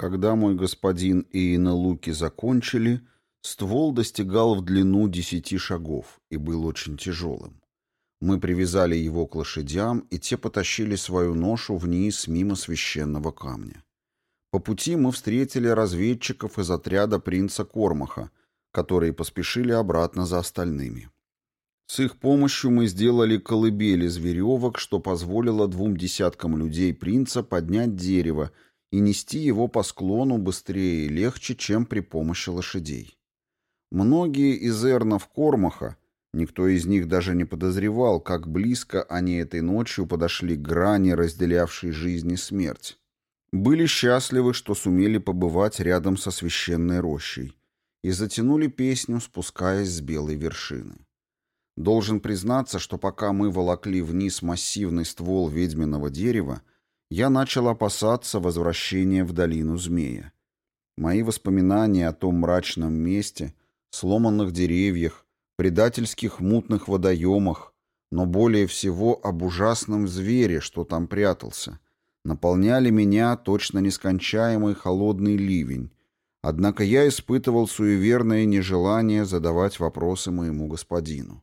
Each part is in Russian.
Когда мой господин и Луки закончили, ствол достигал в длину десяти шагов и был очень тяжелым. Мы привязали его к лошадям, и те потащили свою ношу вниз мимо священного камня. По пути мы встретили разведчиков из отряда принца Кормаха, которые поспешили обратно за остальными. С их помощью мы сделали колыбель из веревок, что позволило двум десяткам людей принца поднять дерево и нести его по склону быстрее и легче, чем при помощи лошадей. Многие из эрнов Кормаха, никто из них даже не подозревал, как близко они этой ночью подошли к грани, разделявшей жизнь и смерть, были счастливы, что сумели побывать рядом со священной рощей, и затянули песню, спускаясь с белой вершины. Должен признаться, что пока мы волокли вниз массивный ствол ведьминого дерева, я начал опасаться возвращения в долину змея. Мои воспоминания о том мрачном месте, сломанных деревьях, предательских мутных водоемах, но более всего об ужасном звере, что там прятался, наполняли меня точно нескончаемый холодный ливень, однако я испытывал суеверное нежелание задавать вопросы моему господину.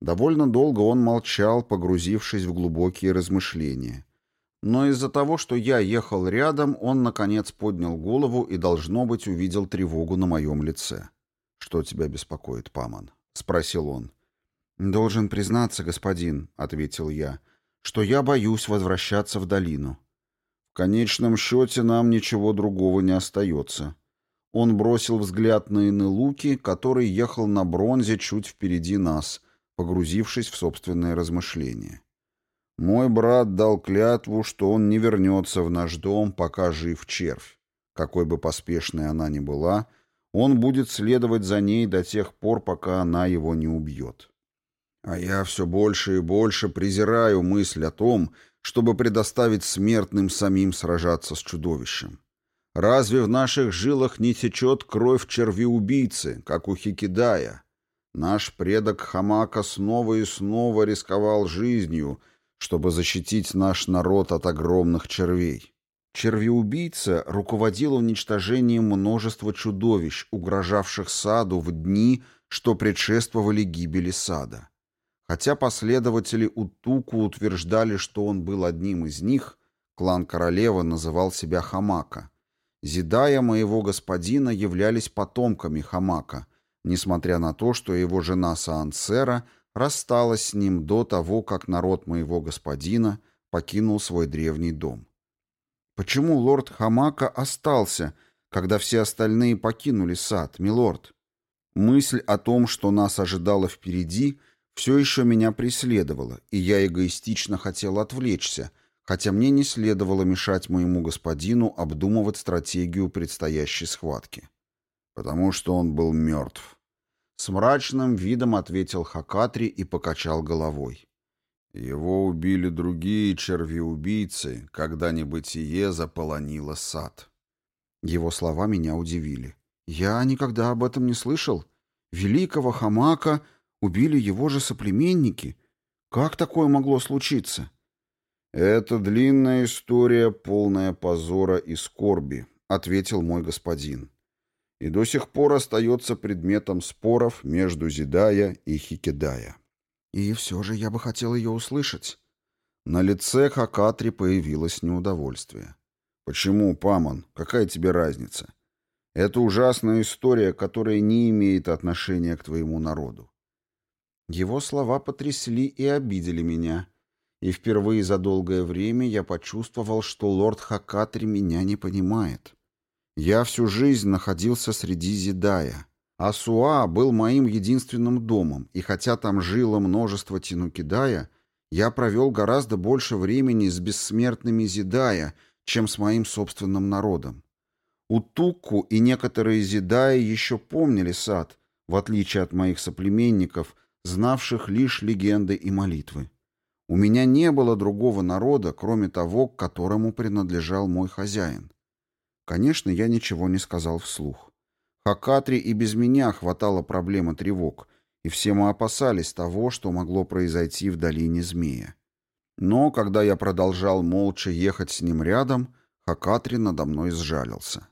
Довольно долго он молчал, погрузившись в глубокие размышления — но из-за того, что я ехал рядом, он, наконец, поднял голову и, должно быть, увидел тревогу на моем лице. «Что тебя беспокоит, Паман?» — спросил он. «Должен признаться, господин», — ответил я, — «что я боюсь возвращаться в долину». «В конечном счете нам ничего другого не остается». Он бросил взгляд на Инелуки, который ехал на бронзе чуть впереди нас, погрузившись в собственные размышления. Мой брат дал клятву, что он не вернется в наш дом, пока жив червь. Какой бы поспешной она ни была, он будет следовать за ней до тех пор, пока она его не убьет. А я все больше и больше презираю мысль о том, чтобы предоставить смертным самим сражаться с чудовищем. Разве в наших жилах не течет кровь черви-убийцы, как у Хикидая? Наш предок Хамака снова и снова рисковал жизнью, чтобы защитить наш народ от огромных червей. Червеубийца руководил уничтожением множества чудовищ, угрожавших саду в дни, что предшествовали гибели сада. Хотя последователи Утуку утверждали, что он был одним из них, клан королевы называл себя Хамака. Зидая моего господина являлись потомками Хамака, несмотря на то, что его жена Саансера – рассталась с ним до того, как народ моего господина покинул свой древний дом. Почему лорд Хамака остался, когда все остальные покинули сад, милорд? Мысль о том, что нас ожидало впереди, все еще меня преследовала, и я эгоистично хотел отвлечься, хотя мне не следовало мешать моему господину обдумывать стратегию предстоящей схватки. Потому что он был мертв. С мрачным видом ответил Хакатри и покачал головой. Его убили другие черви-убийцы, когда небытие заполонило сад. Его слова меня удивили. Я никогда об этом не слышал. Великого Хамака убили его же соплеменники. Как такое могло случиться? Это длинная история, полная позора и скорби, ответил мой господин и до сих пор остается предметом споров между Зидая и Хикедая. И все же я бы хотел ее услышать. На лице Хакатри появилось неудовольствие. «Почему, Памон? Какая тебе разница? Это ужасная история, которая не имеет отношения к твоему народу». Его слова потрясли и обидели меня, и впервые за долгое время я почувствовал, что лорд Хакатри меня не понимает. Я всю жизнь находился среди Зидая. а Суа был моим единственным домом, и хотя там жило множество Тинукидая, я провел гораздо больше времени с бессмертными Зидая, чем с моим собственным народом. Утукку и некоторые Зидаи еще помнили сад, в отличие от моих соплеменников, знавших лишь легенды и молитвы. У меня не было другого народа, кроме того, к которому принадлежал мой хозяин. Конечно, я ничего не сказал вслух. Хакатри и без меня хватало проблем и тревог, и все мы опасались того, что могло произойти в долине змея. Но когда я продолжал молча ехать с ним рядом, Хакатри надо мной сжалился.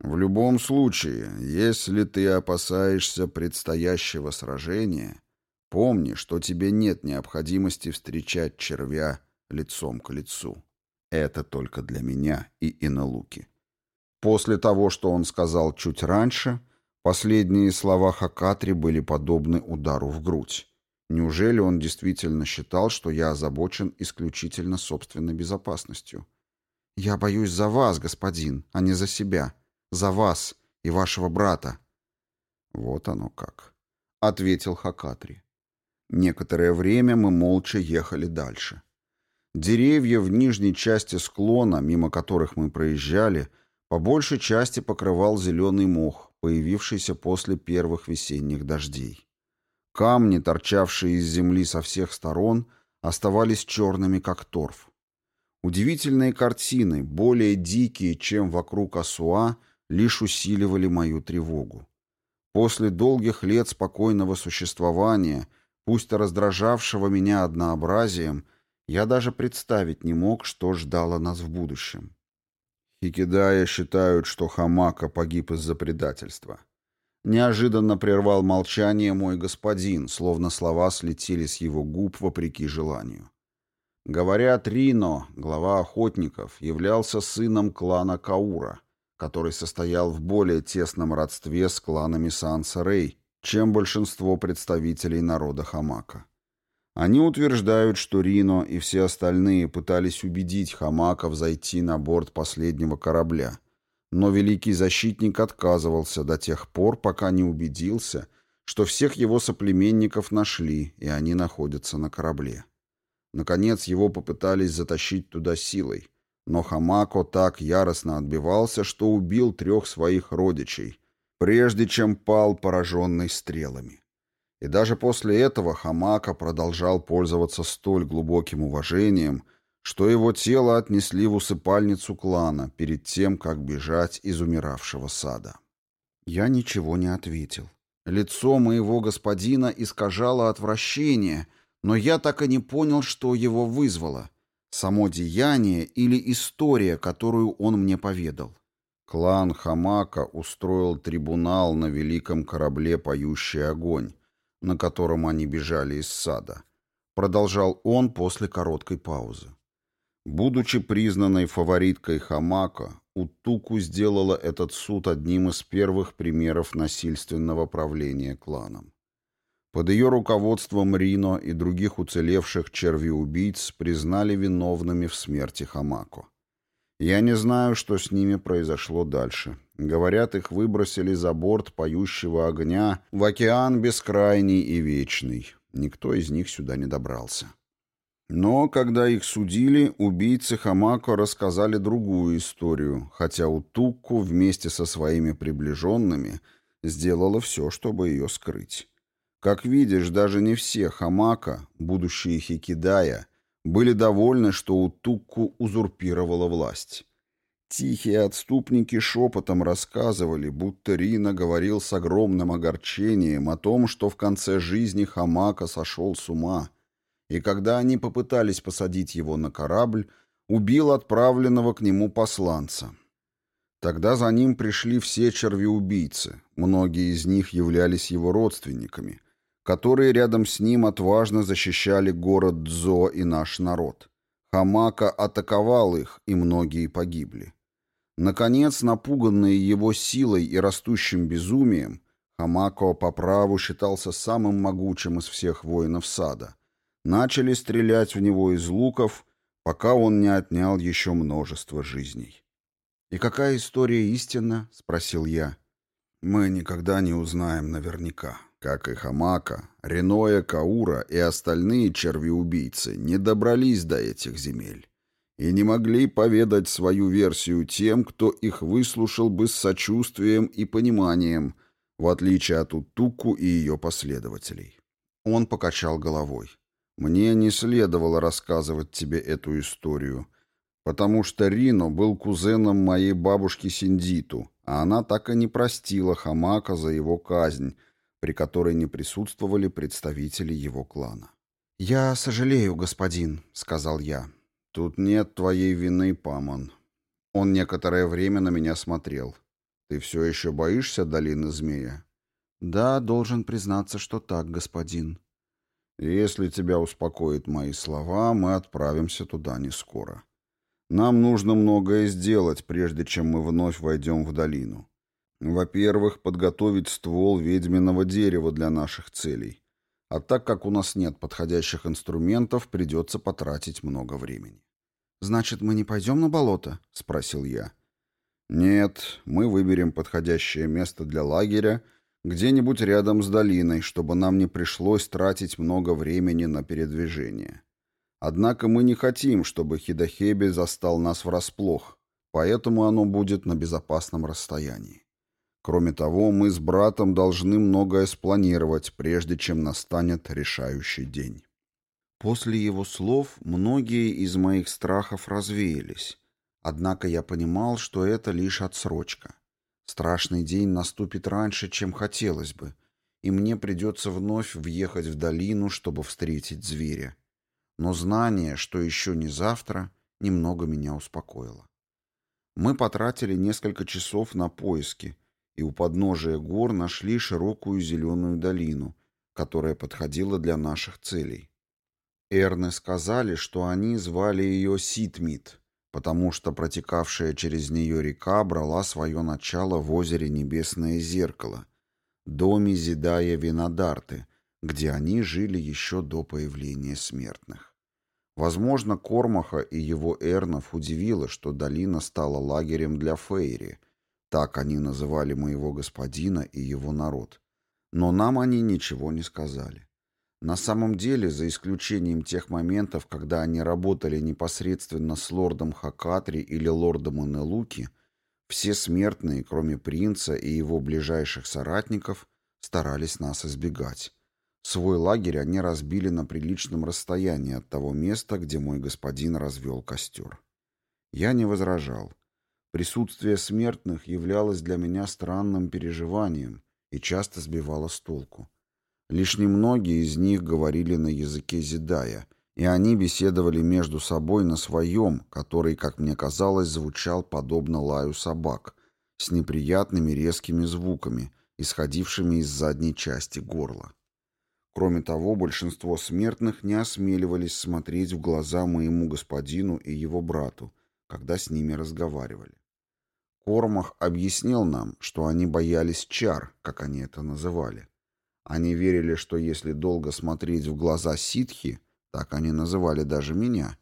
В любом случае, если ты опасаешься предстоящего сражения, помни, что тебе нет необходимости встречать червя лицом к лицу. Это только для меня и Иналуки. После того, что он сказал чуть раньше, последние слова Хакатри были подобны удару в грудь. Неужели он действительно считал, что я озабочен исключительно собственной безопасностью? «Я боюсь за вас, господин, а не за себя. За вас и вашего брата». «Вот оно как», — ответил Хакатри. Некоторое время мы молча ехали дальше. Деревья в нижней части склона, мимо которых мы проезжали, по большей части покрывал зеленый мох, появившийся после первых весенних дождей. Камни, торчавшие из земли со всех сторон, оставались черными, как торф. Удивительные картины, более дикие, чем вокруг Асуа, лишь усиливали мою тревогу. После долгих лет спокойного существования, пусть раздражавшего меня однообразием, я даже представить не мог, что ждало нас в будущем. Хикидая считают, что Хамака погиб из-за предательства. Неожиданно прервал молчание мой господин, словно слова слетели с его губ вопреки желанию. Говорят, Рино, глава охотников, являлся сыном клана Каура, который состоял в более тесном родстве с кланами Санса-Рей, чем большинство представителей народа Хамака. Они утверждают, что Рино и все остальные пытались убедить Хамаков зайти на борт последнего корабля, но великий защитник отказывался до тех пор, пока не убедился, что всех его соплеменников нашли, и они находятся на корабле. Наконец его попытались затащить туда силой, но Хамако так яростно отбивался, что убил трех своих родичей, прежде чем пал пораженный стрелами. И даже после этого Хамака продолжал пользоваться столь глубоким уважением, что его тело отнесли в усыпальницу клана перед тем, как бежать из умиравшего сада. Я ничего не ответил. Лицо моего господина искажало отвращение, но я так и не понял, что его вызвало. Само деяние или история, которую он мне поведал. Клан Хамака устроил трибунал на великом корабле «Поющий огонь», на котором они бежали из сада. Продолжал он после короткой паузы. Будучи признанной фавориткой Хамака, Утуку сделала этот суд одним из первых примеров насильственного правления кланом. Под ее руководством Рино и других уцелевших червеубийц признали виновными в смерти Хамако. Я не знаю, что с ними произошло дальше. Говорят, их выбросили за борт поющего огня в океан бескрайний и вечный. Никто из них сюда не добрался. Но когда их судили, убийцы Хамако рассказали другую историю, хотя Утукку вместе со своими приближенными сделала все, чтобы ее скрыть. Как видишь, даже не все Хамака, будущие Хикидая, были довольны, что Утукку узурпировала власть. Тихие отступники шепотом рассказывали, будто Рина говорил с огромным огорчением о том, что в конце жизни Хамака сошел с ума — и когда они попытались посадить его на корабль, убил отправленного к нему посланца. Тогда за ним пришли все червеубийцы, многие из них являлись его родственниками, которые рядом с ним отважно защищали город Дзо и наш народ. Хамака атаковал их, и многие погибли. Наконец, напуганные его силой и растущим безумием, Хамако по праву считался самым могучим из всех воинов сада — начали стрелять в него из луков, пока он не отнял еще множество жизней. «И какая история истинна?» — спросил я. «Мы никогда не узнаем наверняка. Как и Хамака, Реноя Каура и остальные черви-убийцы не добрались до этих земель и не могли поведать свою версию тем, кто их выслушал бы с сочувствием и пониманием, в отличие от Утуку и ее последователей». Он покачал головой. Мне не следовало рассказывать тебе эту историю, потому что Рино был кузеном моей бабушки Синдиту, а она так и не простила Хамака за его казнь, при которой не присутствовали представители его клана. «Я сожалею, господин», — сказал я. «Тут нет твоей вины, Памон. Он некоторое время на меня смотрел. «Ты все еще боишься долины змея?» «Да, должен признаться, что так, господин». «Если тебя успокоят мои слова, мы отправимся туда не скоро. Нам нужно многое сделать, прежде чем мы вновь войдем в долину. Во-первых, подготовить ствол ведьминого дерева для наших целей. А так как у нас нет подходящих инструментов, придется потратить много времени. «Значит, мы не пойдем на болото?» — спросил я. «Нет, мы выберем подходящее место для лагеря где-нибудь рядом с долиной, чтобы нам не пришлось тратить много времени на передвижение. Однако мы не хотим, чтобы Хидахеби застал нас врасплох, поэтому оно будет на безопасном расстоянии. Кроме того, мы с братом должны многое спланировать, прежде чем настанет решающий день. После его слов многие из моих страхов развеялись. Однако я понимал, что это лишь отсрочка. Страшный день наступит раньше, чем хотелось бы, и мне придется вновь въехать в долину, чтобы встретить зверя. Но знание, что еще не завтра, немного меня успокоило. Мы потратили несколько часов на поиски, и у подножия гор нашли широкую зеленую долину, которая подходила для наших целей. Эрны сказали, что они звали ее Ситмит, потому что протекавшая через нее река брала свое начало в озере Небесное Зеркало, доме Зидая Винодарты, где они жили еще до появления смертных. Возможно, Кормаха и его Эрнов удивило, что долина стала лагерем для Фейри — так они называли моего господина и его народ. Но нам они ничего не сказали. На самом деле, за исключением тех моментов, когда они работали непосредственно с лордом Хакатри или лордом Инелуки, все смертные, кроме принца и его ближайших соратников, старались нас избегать. Свой лагерь они разбили на приличном расстоянии от того места, где мой господин развел костер. Я не возражал. Присутствие смертных являлось для меня странным переживанием и часто сбивало с толку. Лишь немногие из них говорили на языке Зидая, и они беседовали между собой на своем, который, как мне казалось, звучал подобно лаю собак, с неприятными резкими звуками, исходившими из задней части горла. Кроме того, большинство смертных не осмеливались смотреть в глаза моему господину и его брату, когда с ними разговаривали. Кормах объяснил нам, что они боялись чар, как они это называли. Они верили, что если долго смотреть в глаза ситхи, так они называли даже меня,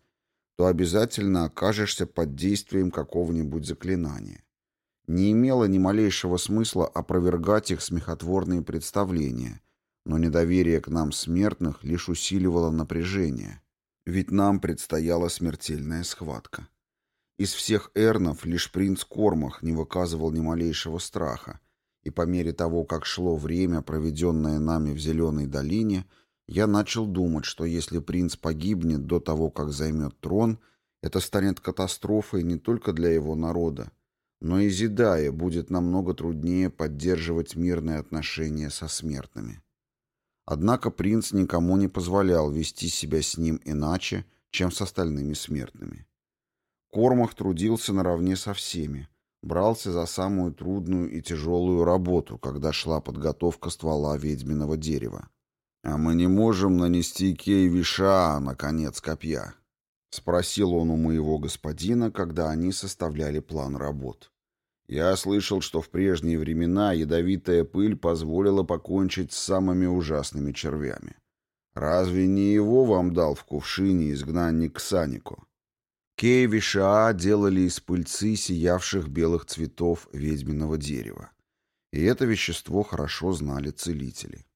то обязательно окажешься под действием какого-нибудь заклинания. Не имело ни малейшего смысла опровергать их смехотворные представления, но недоверие к нам смертных лишь усиливало напряжение, ведь нам предстояла смертельная схватка. Из всех эрнов лишь принц Кормах не выказывал ни малейшего страха, и по мере того, как шло время, проведенное нами в Зеленой долине, я начал думать, что если принц погибнет до того, как займет трон, это станет катастрофой не только для его народа, но и Зидае будет намного труднее поддерживать мирные отношения со смертными. Однако принц никому не позволял вести себя с ним иначе, чем с остальными смертными. Кормах трудился наравне со всеми, брался за самую трудную и тяжелую работу, когда шла подготовка ствола ведьминого дерева. «А мы не можем нанести кей-виша на конец копья?» — спросил он у моего господина, когда они составляли план работ. «Я слышал, что в прежние времена ядовитая пыль позволила покончить с самыми ужасными червями. Разве не его вам дал в кувшине изгнанник Санико?» Кей-виша делали из пыльцы сиявших белых цветов ведьминого дерева. И это вещество хорошо знали целители.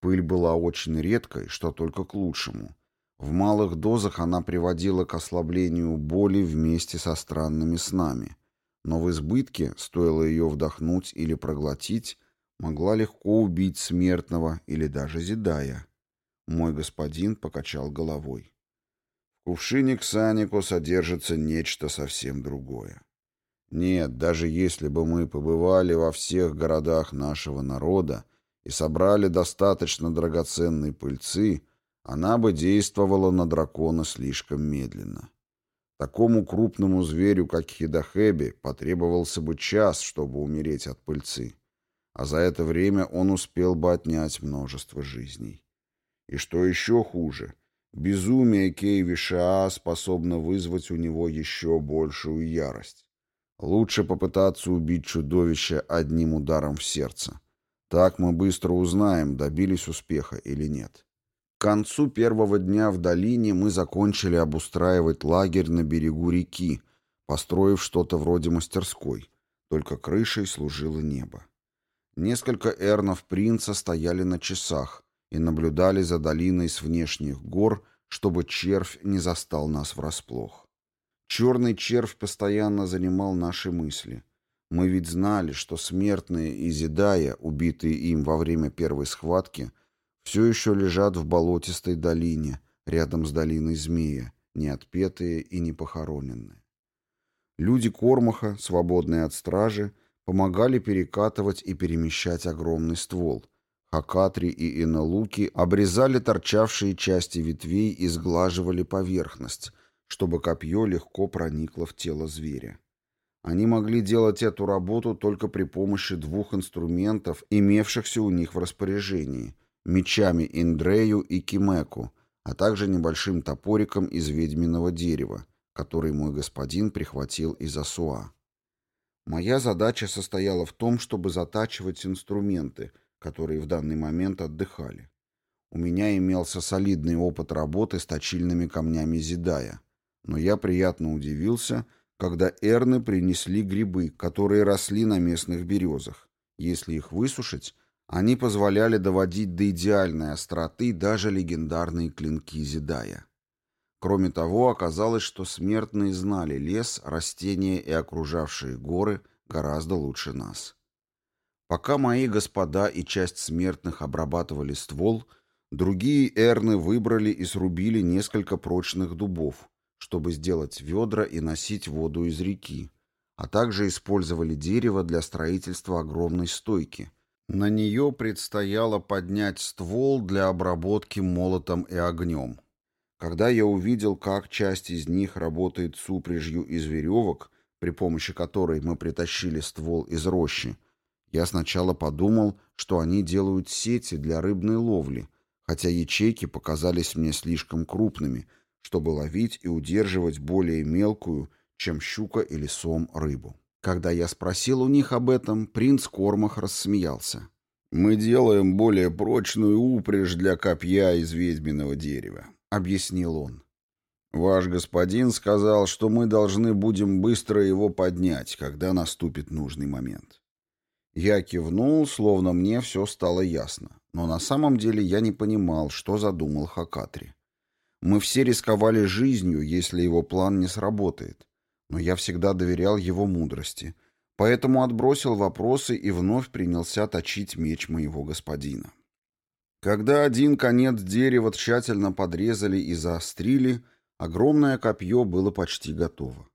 Пыль была очень редкой, что только к лучшему. В малых дозах она приводила к ослаблению боли вместе со странными снами, но в избытке, стоило ее вдохнуть или проглотить, могла легко убить смертного или даже зидая. Мой господин покачал головой кувшине Ксанику содержится нечто совсем другое. Нет, даже если бы мы побывали во всех городах нашего народа и собрали достаточно драгоценной пыльцы, она бы действовала на дракона слишком медленно. Такому крупному зверю, как Хидахеби, потребовался бы час, чтобы умереть от пыльцы. А за это время он успел бы отнять множество жизней. И что еще хуже, безумие Кейви Шаа способно вызвать у него еще большую ярость. Лучше попытаться убить чудовище одним ударом в сердце. Так мы быстро узнаем, добились успеха или нет. К концу первого дня в долине мы закончили обустраивать лагерь на берегу реки, построив что-то вроде мастерской, только крышей служило небо. Несколько эрнов принца стояли на часах и наблюдали за долиной с внешних гор, чтобы червь не застал нас врасплох. Черный червь постоянно занимал наши мысли. Мы ведь знали, что смертные Изидая, убитые им во время первой схватки, все еще лежат в болотистой долине, рядом с долиной Змея, не отпетые и не похороненные. Люди Кормаха, свободные от стражи, помогали перекатывать и перемещать огромный ствол. Хакатри и Иналуки обрезали торчавшие части ветвей и сглаживали поверхность, чтобы копье легко проникло в тело зверя. Они могли делать эту работу только при помощи двух инструментов, имевшихся у них в распоряжении – мечами Индрею и Кимеку, а также небольшим топориком из ведьминого дерева, который мой господин прихватил из Асуа. Моя задача состояла в том, чтобы затачивать инструменты, которые в данный момент отдыхали. У меня имелся солидный опыт работы с точильными камнями Зидая, но я приятно удивился, когда эрны принесли грибы, которые росли на местных березах. Если их высушить, они позволяли доводить до идеальной остроты даже легендарные клинки Зидая. Кроме того, оказалось, что смертные знали лес, растения и окружавшие горы гораздо лучше нас. Пока мои господа и часть смертных обрабатывали ствол, другие эрны выбрали и срубили несколько прочных дубов, чтобы сделать ведра и носить воду из реки, а также использовали дерево для строительства огромной стойки. На нее предстояло поднять ствол для обработки молотом и огнем. Когда я увидел, как часть из них работает с упряжью из веревок, при помощи которой мы притащили ствол из рощи, я сначала подумал, что они делают сети для рыбной ловли, хотя ячейки показались мне слишком крупными, чтобы ловить и удерживать более мелкую, чем щука или сом, рыбу. Когда я спросил у них об этом, принц Кормах рассмеялся. «Мы делаем более прочную упряжь для копья из ведьминого дерева объяснил он. Ваш господин сказал, что мы должны будем быстро его поднять, когда наступит нужный момент. Я кивнул, словно мне все стало ясно, но на самом деле я не понимал, что задумал Хакатри. Мы все рисковали жизнью, если его план не сработает, но я всегда доверял его мудрости, поэтому отбросил вопросы и вновь принялся точить меч моего господина. Когда один конец дерева тщательно подрезали и заострили, огромное копье было почти готово.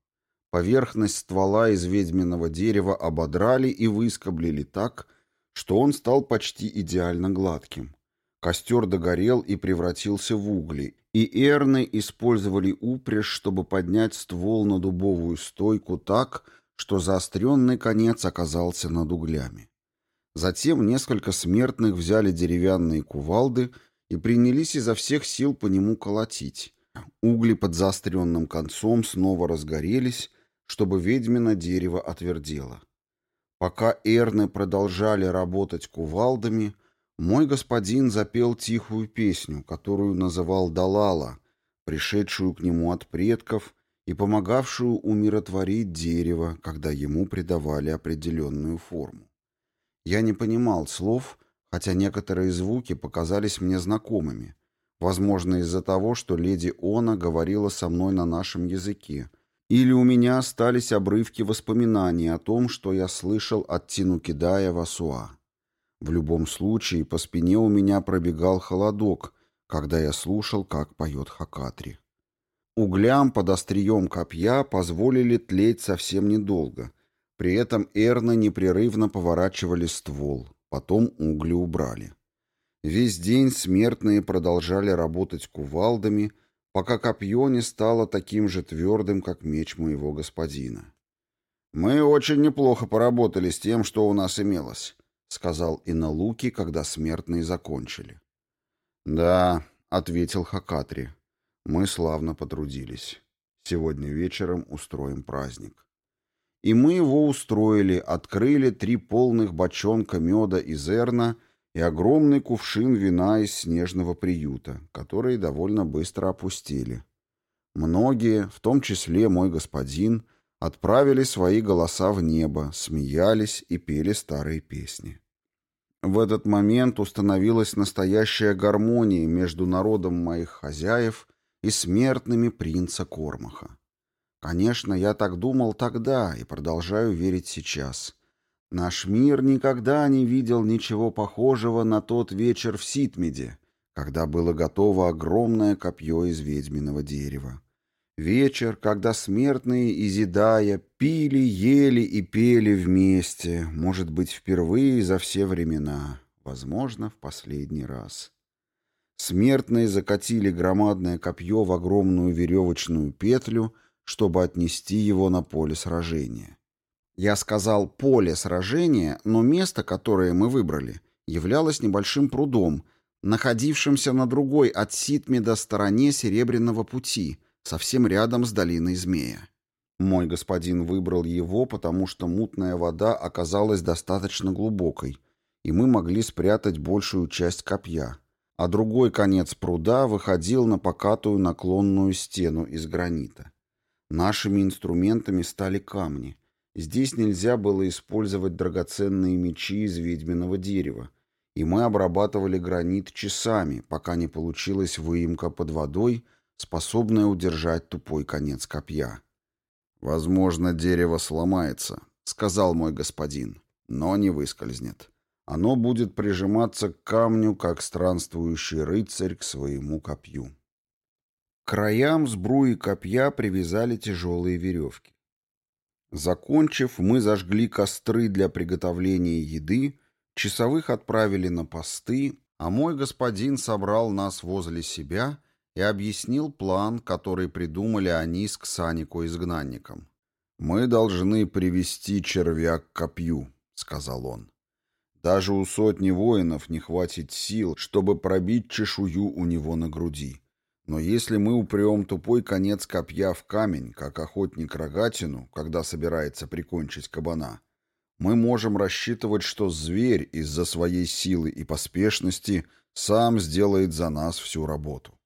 Поверхность ствола из ведьминого дерева ободрали и выскоблили так, что он стал почти идеально гладким. Костер догорел и превратился в угли, и эрны использовали упряжь, чтобы поднять ствол на дубовую стойку так, что заостренный конец оказался над углями. Затем несколько смертных взяли деревянные кувалды и принялись изо всех сил по нему колотить. Угли под заостренным концом снова разгорелись, чтобы ведьмино дерево отвердело. Пока эрны продолжали работать кувалдами, мой господин запел тихую песню, которую называл Далала, пришедшую к нему от предков и помогавшую умиротворить дерево, когда ему придавали определенную форму. Я не понимал слов, хотя некоторые звуки показались мне знакомыми. Возможно, из-за того, что леди Она говорила со мной на нашем языке. Или у меня остались обрывки воспоминаний о том, что я слышал от Тинукидая Васуа. В любом случае, по спине у меня пробегал холодок, когда я слушал, как поет Хакатри. Углям под острием копья позволили тлеть совсем недолго — при этом эрны непрерывно поворачивали ствол, потом угли убрали. Весь день смертные продолжали работать кувалдами, пока копье не стало таким же твердым, как меч моего господина. «Мы очень неплохо поработали с тем, что у нас имелось», — сказал Иналуки, когда смертные закончили. «Да», — ответил Хакатри, — «мы славно потрудились. Сегодня вечером устроим праздник». И мы его устроили, открыли три полных бочонка меда из Эрна и огромный кувшин вина из снежного приюта, которые довольно быстро опустили. Многие, в том числе мой господин, — отправили свои голоса в небо, смеялись и пели старые песни. В этот момент установилась настоящая гармония между народом моих хозяев и смертными принца Кормаха. Конечно, я так думал тогда и продолжаю верить сейчас. Наш мир никогда не видел ничего похожего на тот вечер в Ситмеде, когда было готово огромное копье из ведьминого дерева. Вечер, когда смертные, изидая, пили, ели и пели вместе, может быть, впервые за все времена, возможно, в последний раз. Смертные закатили громадное копье в огромную веревочную петлю, чтобы отнести его на поле сражения. Я сказал «поле сражения», но место, которое мы выбрали, являлось небольшим прудом, находившимся на другой от Ситмеда стороне Серебряного пути — совсем рядом с долиной змея. Мой господин выбрал его, потому что мутная вода оказалась достаточно глубокой, и мы могли спрятать большую часть копья, а другой конец пруда выходил на покатую наклонную стену из гранита. Нашими инструментами стали камни. Здесь нельзя было использовать драгоценные мечи из ведьминого дерева, и мы обрабатывали гранит часами, пока не получилась выемка под водой — способная удержать тупой конец копья. «Возможно, дерево сломается», — сказал мой господин, — «но не выскользнет. Оно будет прижиматься к камню, как странствующий рыцарь к своему копью». К краям сбруи копья привязали тяжелые веревки. Закончив, мы зажгли костры для приготовления еды, часовых отправили на посты, а мой господин собрал нас возле себя — и объяснил план, который придумали они с Ксанико-изгнанником. «Мы должны привести червя к копью», — сказал он. «Даже у сотни воинов не хватит сил, чтобы пробить чешую у него на груди. Но если мы упрем тупой конец копья в камень, как охотник рогатину, когда собирается прикончить кабана, мы можем рассчитывать, что зверь из-за своей силы и поспешности сам сделает за нас всю работу.